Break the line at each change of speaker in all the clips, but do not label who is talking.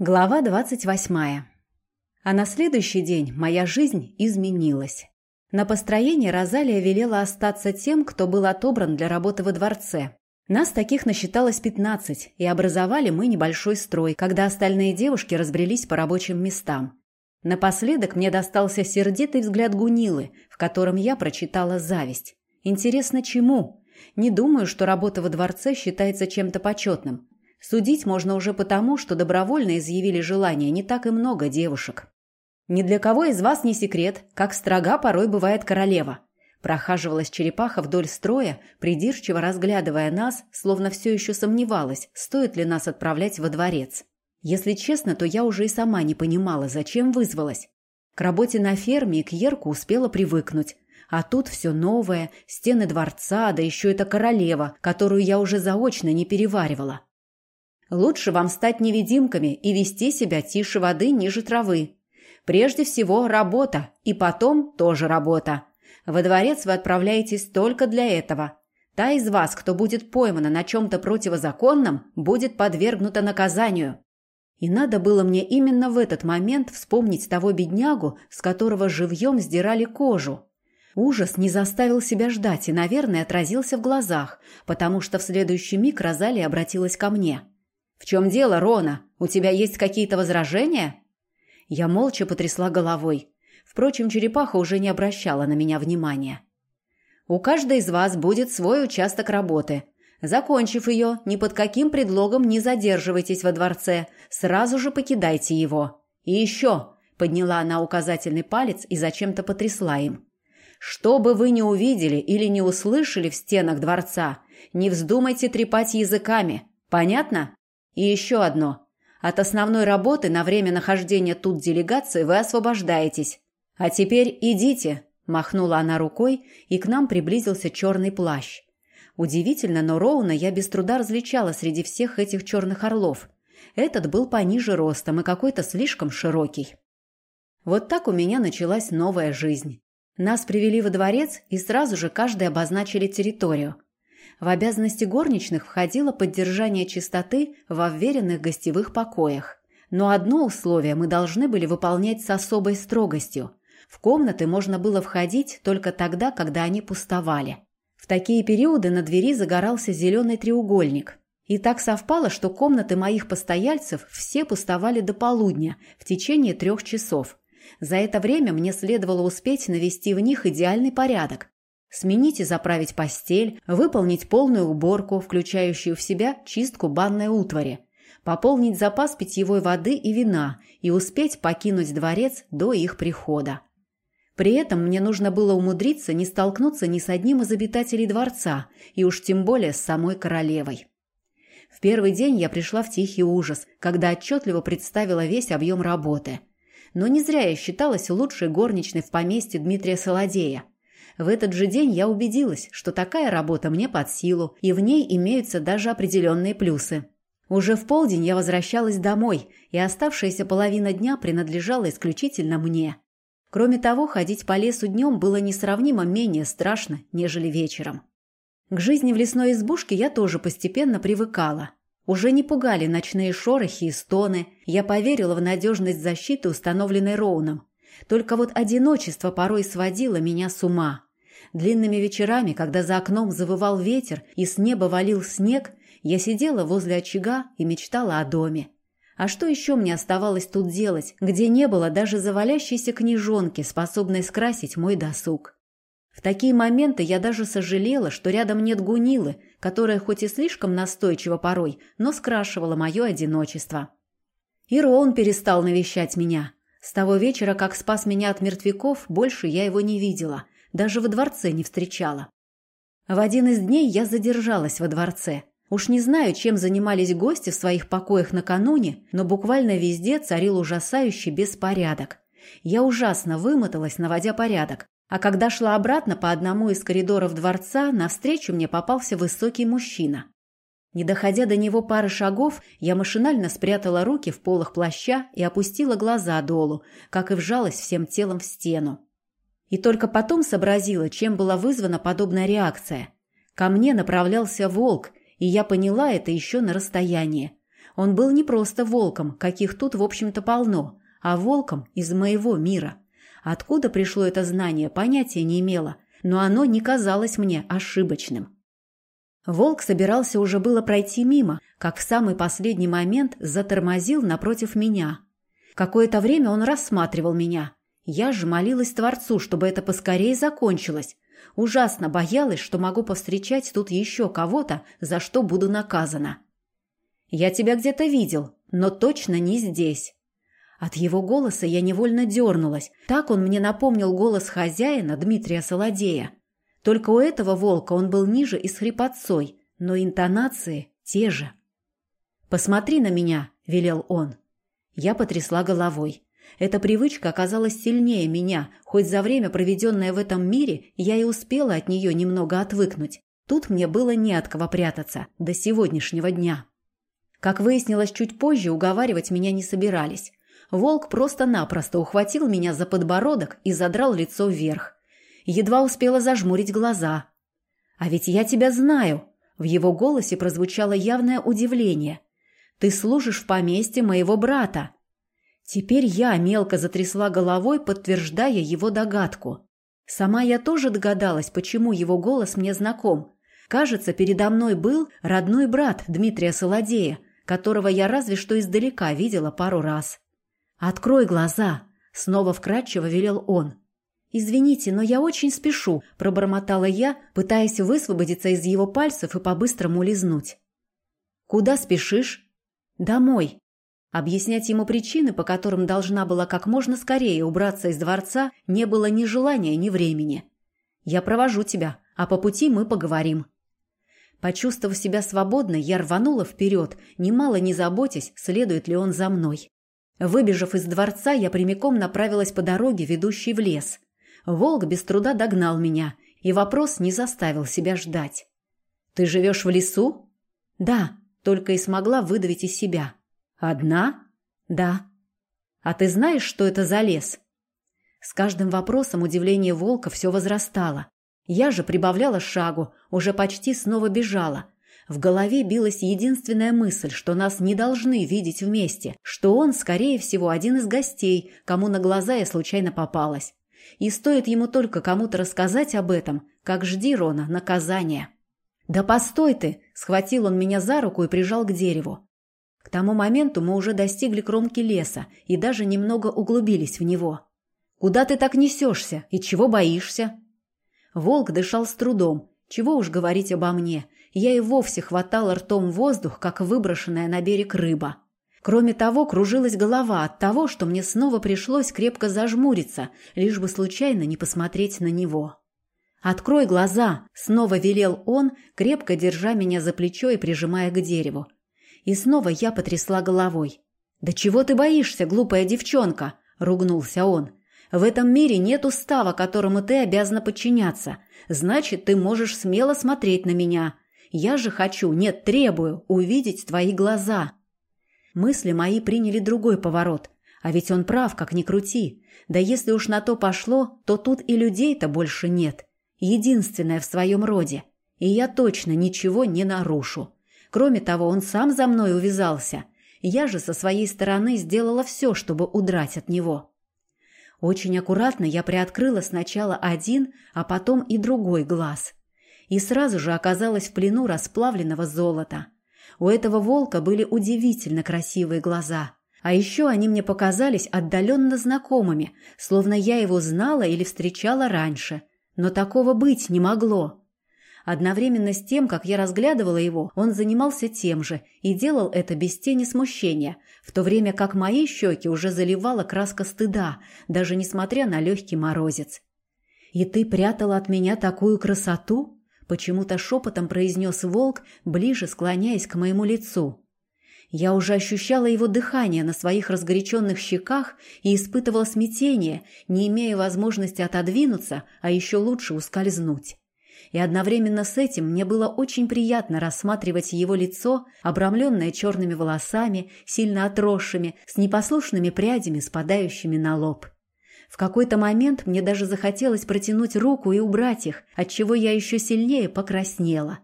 Глава двадцать восьмая. А на следующий день моя жизнь изменилась. На построение Розалия велела остаться тем, кто был отобран для работы во дворце. Нас таких насчиталось пятнадцать, и образовали мы небольшой строй, когда остальные девушки разбрелись по рабочим местам. Напоследок мне достался сердитый взгляд Гунилы, в котором я прочитала зависть. Интересно, чему? Не думаю, что работа во дворце считается чем-то почетным. Судить можно уже потому, что добровольно изъявили желание не так и много девушек. Ни для кого из вас не секрет, как строга порой бывает королева. Прохаживалась черепаха вдоль строя, придирчиво разглядывая нас, словно все еще сомневалась, стоит ли нас отправлять во дворец. Если честно, то я уже и сама не понимала, зачем вызвалась. К работе на ферме и к Ерку успела привыкнуть. А тут все новое, стены дворца, да еще эта королева, которую я уже заочно не переваривала. Лучше вам стать невидимками и вести себя тише воды ниже травы. Прежде всего работа, и потом тоже работа. Во дворец вы отправляетесь только для этого. Та из вас, кто будет поймана на чем-то противозаконном, будет подвергнута наказанию. И надо было мне именно в этот момент вспомнить того беднягу, с которого живьем сдирали кожу. Ужас не заставил себя ждать и, наверное, отразился в глазах, потому что в следующий миг Розалия обратилась ко мне – «В чем дело, Рона? У тебя есть какие-то возражения?» Я молча потрясла головой. Впрочем, черепаха уже не обращала на меня внимания. «У каждой из вас будет свой участок работы. Закончив ее, ни под каким предлогом не задерживайтесь во дворце, сразу же покидайте его. И еще!» – подняла она указательный палец и зачем-то потрясла им. «Что бы вы ни увидели или не услышали в стенах дворца, не вздумайте трепать языками. Понятно?» И еще одно. От основной работы на время нахождения тут делегации вы освобождаетесь. А теперь идите, махнула она рукой, и к нам приблизился черный плащ. Удивительно, но Роуна я без труда различала среди всех этих черных орлов. Этот был пониже ростом и какой-то слишком широкий. Вот так у меня началась новая жизнь. Нас привели во дворец и сразу же каждый обозначили территорию. В обязанности горничных входило поддержание чистоты во вверенных гостевых покоях. Но одно условие мы должны были выполнять с особой строгостью. В комнаты можно было входить только тогда, когда они пустовали. В такие периоды на двери загорался зеленый треугольник. И так совпало, что комнаты моих постояльцев все пустовали до полудня, в течение трех часов. За это время мне следовало успеть навести в них идеальный порядок, Сменить и заправить постель, выполнить полную уборку, включающую в себя чистку банной утвари, пополнить запас питьевой воды и вина и успеть покинуть дворец до их прихода. При этом мне нужно было умудриться не столкнуться ни с одним из обитателей дворца, и уж тем более с самой королевой. В первый день я пришла в тихий ужас, когда отчетливо представила весь объем работы. Но не зря я считалась лучшей горничной в поместье Дмитрия Солодея – в этот же день я убедилась, что такая работа мне под силу, и в ней имеются даже определенные плюсы. Уже в полдень я возвращалась домой, и оставшаяся половина дня принадлежала исключительно мне. Кроме того, ходить по лесу днем было несравнимо менее страшно, нежели вечером. К жизни в лесной избушке я тоже постепенно привыкала. Уже не пугали ночные шорохи и стоны, я поверила в надежность защиты, установленной Роуном. Только вот одиночество порой сводило меня с ума. Длинными вечерами, когда за окном завывал ветер и с неба валил снег, я сидела возле очага и мечтала о доме. А что еще мне оставалось тут делать, где не было даже завалящейся книжонки, способной скрасить мой досуг? В такие моменты я даже сожалела, что рядом нет гунилы, которая хоть и слишком настойчива порой, но скрашивала мое одиночество. И Роун перестал навещать меня. С того вечера, как спас меня от мертвяков, больше я его не видела – даже во дворце не встречала. В один из дней я задержалась во дворце. Уж не знаю, чем занимались гости в своих покоях накануне, но буквально везде царил ужасающий беспорядок. Я ужасно вымоталась, наводя порядок. А когда шла обратно по одному из коридоров дворца, навстречу мне попался высокий мужчина. Не доходя до него пары шагов, я машинально спрятала руки в полах плаща и опустила глаза долу, как и вжалась всем телом в стену. И только потом сообразила, чем была вызвана подобная реакция. Ко мне направлялся волк, и я поняла это еще на расстоянии. Он был не просто волком, каких тут, в общем-то, полно, а волком из моего мира. Откуда пришло это знание, понятия не имела, но оно не казалось мне ошибочным. Волк собирался уже было пройти мимо, как в самый последний момент затормозил напротив меня. Какое-то время он рассматривал меня. Я же молилась Творцу, чтобы это поскорее закончилось. Ужасно боялась, что могу повстречать тут еще кого-то, за что буду наказана. «Я тебя где-то видел, но точно не здесь». От его голоса я невольно дернулась. Так он мне напомнил голос хозяина Дмитрия Солодея. Только у этого волка он был ниже и с хрипотцой, но интонации те же. «Посмотри на меня», — велел он. Я потрясла головой. Эта привычка оказалась сильнее меня, хоть за время, проведенное в этом мире, я и успела от нее немного отвыкнуть. Тут мне было не от кого прятаться до сегодняшнего дня. Как выяснилось чуть позже, уговаривать меня не собирались. Волк просто-напросто ухватил меня за подбородок и задрал лицо вверх. Едва успела зажмурить глаза. «А ведь я тебя знаю!» В его голосе прозвучало явное удивление. «Ты служишь в поместье моего брата!» Теперь я мелко затрясла головой, подтверждая его догадку. Сама я тоже догадалась, почему его голос мне знаком. Кажется, передо мной был родной брат Дмитрия Солодея, которого я разве что издалека видела пару раз. «Открой глаза!» — снова вкратчиво велел он. «Извините, но я очень спешу», — пробормотала я, пытаясь высвободиться из его пальцев и по-быстрому лизнуть. «Куда спешишь?» «Домой», Объяснять ему причины, по которым должна была как можно скорее убраться из дворца, не было ни желания, ни времени. «Я провожу тебя, а по пути мы поговорим». Почувствовав себя свободной, я рванула вперед, немало не заботясь, следует ли он за мной. Выбежав из дворца, я прямиком направилась по дороге, ведущей в лес. Волк без труда догнал меня, и вопрос не заставил себя ждать. «Ты живешь в лесу?» «Да», только и смогла выдавить из себя. «Одна?» «Да». «А ты знаешь, что это за лес?» С каждым вопросом удивление волка все возрастало. Я же прибавляла шагу, уже почти снова бежала. В голове билась единственная мысль, что нас не должны видеть вместе, что он, скорее всего, один из гостей, кому на глаза я случайно попалась. И стоит ему только кому-то рассказать об этом, как жди, Рона, наказания. «Да постой ты!» – схватил он меня за руку и прижал к дереву. К тому моменту мы уже достигли кромки леса и даже немного углубились в него. «Куда ты так несешься и чего боишься?» Волк дышал с трудом. Чего уж говорить обо мне. Я и вовсе хватала ртом воздух, как выброшенная на берег рыба. Кроме того, кружилась голова от того, что мне снова пришлось крепко зажмуриться, лишь бы случайно не посмотреть на него. «Открой глаза!» – снова велел он, крепко держа меня за плечо и прижимая к дереву. И снова я потрясла головой. «Да чего ты боишься, глупая девчонка?» – ругнулся он. «В этом мире нет устава, которому ты обязана подчиняться. Значит, ты можешь смело смотреть на меня. Я же хочу, нет, требую, увидеть твои глаза». Мысли мои приняли другой поворот. А ведь он прав, как ни крути. Да если уж на то пошло, то тут и людей-то больше нет. Единственное в своем роде. И я точно ничего не нарушу. Кроме того, он сам за мной увязался. Я же со своей стороны сделала все, чтобы удрать от него. Очень аккуратно я приоткрыла сначала один, а потом и другой глаз. И сразу же оказалась в плену расплавленного золота. У этого волка были удивительно красивые глаза. А еще они мне показались отдаленно знакомыми, словно я его знала или встречала раньше. Но такого быть не могло. Одновременно с тем, как я разглядывала его, он занимался тем же и делал это без тени смущения, в то время как мои щеки уже заливала краска стыда, даже несмотря на легкий морозец. «И ты прятала от меня такую красоту?» – почему-то шепотом произнес волк, ближе склоняясь к моему лицу. Я уже ощущала его дыхание на своих разгоряченных щеках и испытывала смятение, не имея возможности отодвинуться, а еще лучше ускользнуть и одновременно с этим мне было очень приятно рассматривать его лицо, обрамленное черными волосами, сильно отросшими, с непослушными прядями, спадающими на лоб. В какой-то момент мне даже захотелось протянуть руку и убрать их, отчего я еще сильнее покраснела.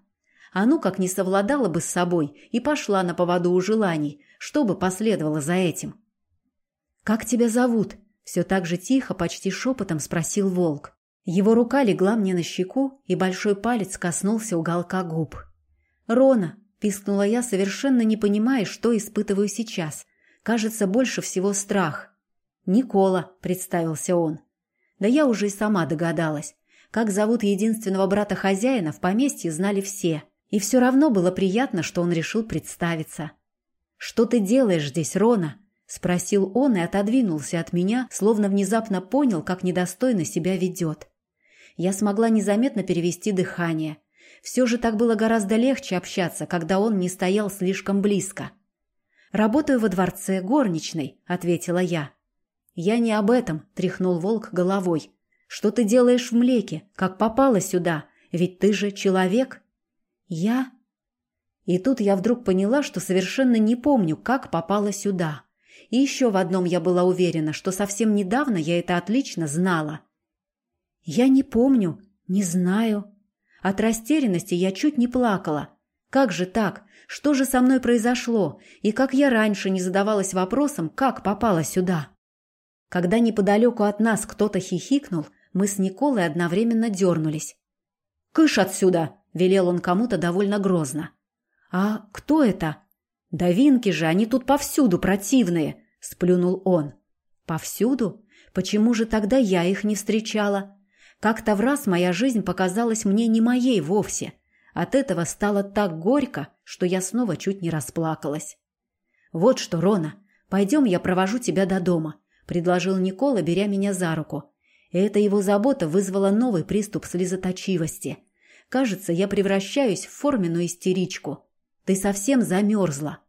А ну как не совладала бы с собой и пошла на поводу у желаний, что бы последовало за этим. «Как тебя зовут?» – все так же тихо, почти шепотом спросил волк. Его рука легла мне на щеку, и большой палец коснулся уголка губ. «Рона!» – пискнула я, совершенно не понимая, что испытываю сейчас. Кажется, больше всего страх. «Никола», – представился он. Да я уже и сама догадалась. Как зовут единственного брата хозяина, в поместье знали все. И все равно было приятно, что он решил представиться. «Что ты делаешь здесь, Рона?» – спросил он и отодвинулся от меня, словно внезапно понял, как недостойно себя ведет. Я смогла незаметно перевести дыхание. Все же так было гораздо легче общаться, когда он не стоял слишком близко. «Работаю во дворце горничной», – ответила я. «Я не об этом», – тряхнул волк головой. «Что ты делаешь в млеке? Как попала сюда? Ведь ты же человек». «Я?» И тут я вдруг поняла, что совершенно не помню, как попала сюда. И еще в одном я была уверена, что совсем недавно я это отлично знала. «Я не помню, не знаю». От растерянности я чуть не плакала. Как же так? Что же со мной произошло? И как я раньше не задавалась вопросом, как попала сюда? Когда неподалеку от нас кто-то хихикнул, мы с Николой одновременно дернулись. «Кыш отсюда!» – велел он кому-то довольно грозно. «А кто это?» «Да винки же, они тут повсюду противные!» – сплюнул он. «Повсюду? Почему же тогда я их не встречала?» Как-то в раз моя жизнь показалась мне не моей вовсе. От этого стало так горько, что я снова чуть не расплакалась. «Вот что, Рона, пойдем я провожу тебя до дома предложил Никола, беря меня за руку. Эта его забота вызвала новый приступ слезоточивости. Кажется, я превращаюсь в форменную истеричку. Ты совсем замерзла.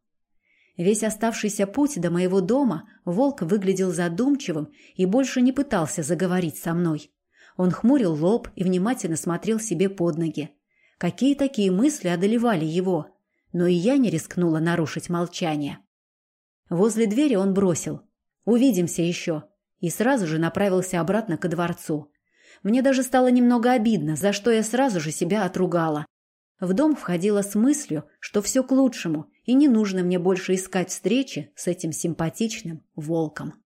Весь оставшийся путь до моего дома волк выглядел задумчивым и больше не пытался заговорить со мной. Он хмурил лоб и внимательно смотрел себе под ноги. Какие такие мысли одолевали его? Но и я не рискнула нарушить молчание. Возле двери он бросил. Увидимся еще. И сразу же направился обратно ко дворцу. Мне даже стало немного обидно, за что я сразу же себя отругала. В дом входила с мыслью, что все к лучшему, и не нужно мне больше искать встречи с этим симпатичным волком.